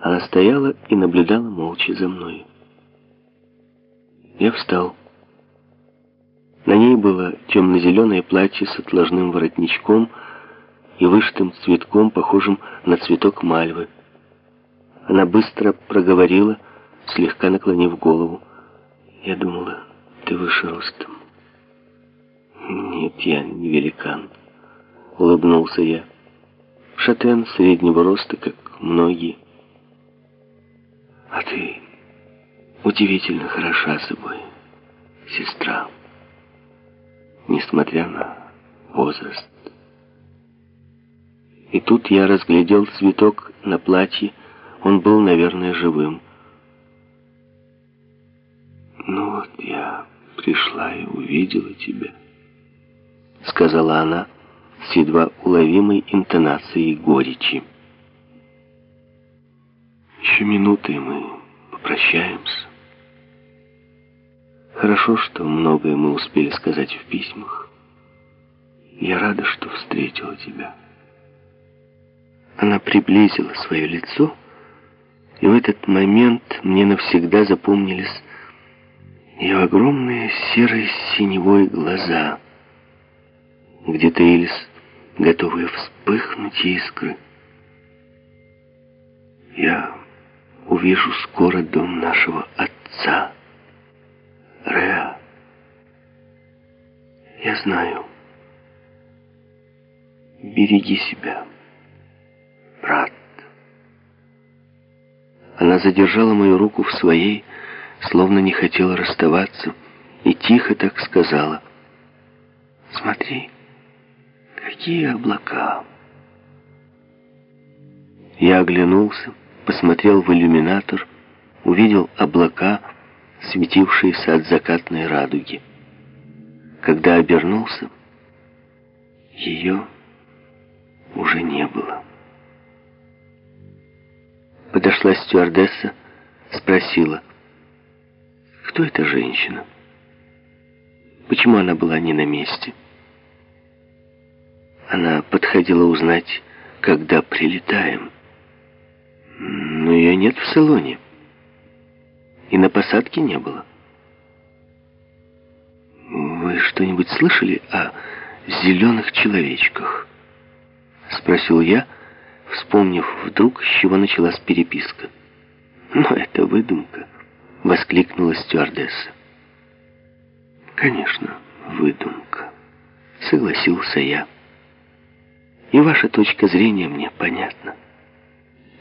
Она стояла и наблюдала молча за мной. Я встал. На ней было темно-зеленое платье с отложным воротничком и вышитым цветком, похожим на цветок мальвы. Она быстро проговорила, слегка наклонив голову. Я думала, ты выше ростом. Нет, я не великан, улыбнулся я. Шатен среднего роста, как многие. А ты удивительно хороша собой, сестра, несмотря на возраст. И тут я разглядел цветок на платье, он был, наверное, живым. «Ну вот я пришла и увидела тебя», — сказала она с едва уловимой интонацией горечи. «Еще минуты, и мы попрощаемся». Хорошо, что многое мы успели сказать в письмах. Я рада, что встретила тебя. Она приблизила свое лицо, и в этот момент мне навсегда запомнились ее огромные серые синевой глаза, где таились готовые вспыхнуть искры. Я увижу скоро дом нашего отца, Реа. Я знаю. Береги себя, брат. Она задержала мою руку в своей, словно не хотела расставаться, и тихо так сказала. «Смотри, какие облака!» Я оглянулся, посмотрел в иллюминатор, увидел облака, светившиеся от закатной радуги. Когда обернулся, ее уже не было. Подошла стюардесса, спросила, кто эта женщина? Почему она была не на месте? Она подходила узнать, когда прилетаем. Но ее нет в салоне. И на посадке не было. «Вы что-нибудь слышали о зеленых человечках?» Спросил я, вспомнив вдруг, с чего началась переписка. «Но это выдумка», — воскликнула стюардесса. «Конечно, выдумка», — согласился я. «И ваша точка зрения мне понятна.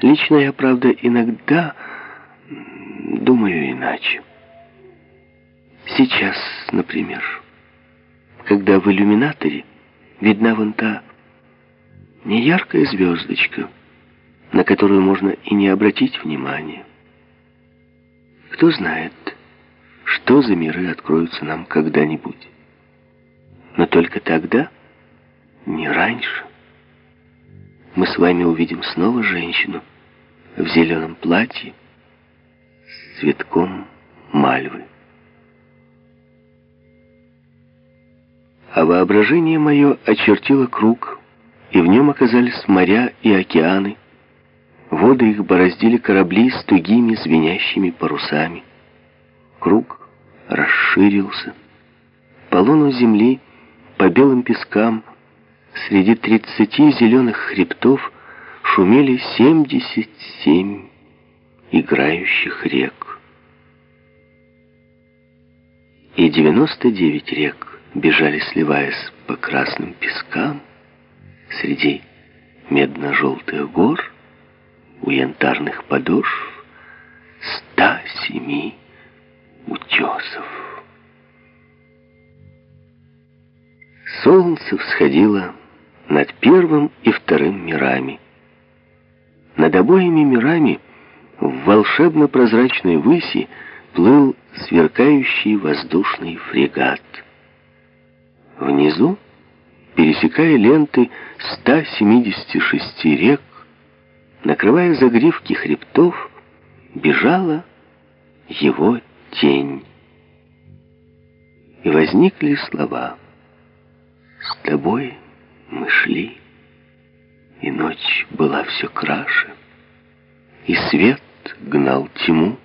Лично я, правда, иногда думаю иначе. Сейчас, например, когда в иллюминаторе видна вон та не яркая звездочка, на которую можно и не обратить внимания. Кто знает, что за миры откроются нам когда-нибудь. Но только тогда, не раньше, мы с вами увидим снова женщину в зеленом платье с цветком мальвы. А воображение мое очертило круг, и в нем оказались моря и океаны. Воды их бороздили корабли с тугими звенящими парусами. Круг расширился. По луну земли, по белым пескам, среди тридцати зеленых хребтов шумели семьдесят семь играющих рек. И девяносто девять рек бежали, сливаясь по красным пескам, среди медно-желтых гор, у янтарных подошв, ста семи утесов. Солнце всходило над первым и вторым мирами. Над обоими мирами в волшебно-прозрачной выси плыл сверкающий воздушный фрегат. Внизу пересекая ленты 176 рек, накрывая загривки хребтов, бежала его тень. И возникли слова «С тобой мы шли, и ночь была все краше, и свет гнал тьму.